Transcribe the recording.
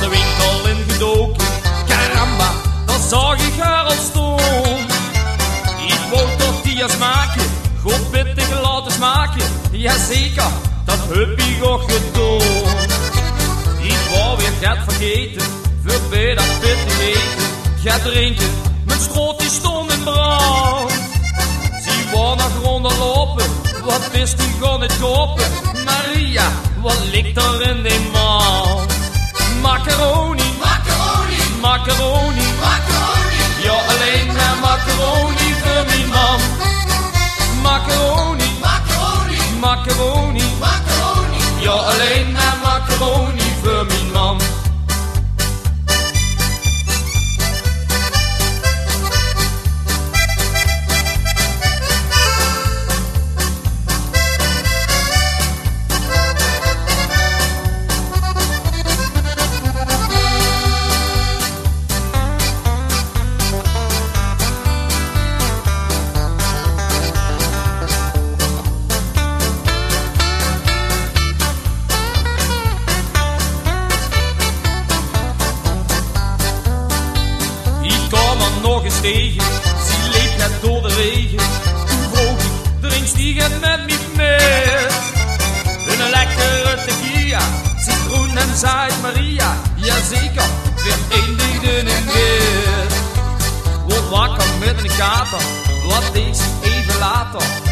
de winkel in gedoken. Caramba, dat zag ik haar al stoom. Ik wou tortillas smaken, God, pittig laten smaken. Jazeker, dat heb je ook gedaan. Ik wou weer gaat vergeten, voorbij dat pittig eten. Gaat drinken, mijn stroot die stonden brand. Zie wou nog ronden lopen, wat is die gewoon het kopen? Maria, wat ligt er in die man? Er nog eens tegen, ze leeft net door de regen. Toen vroeg ik, die het met me mee? Een lekkere tequila, citroen en zaait Maria. Jazeker, weer eindigde in weer. Word wakker met een kater, wat deed even later?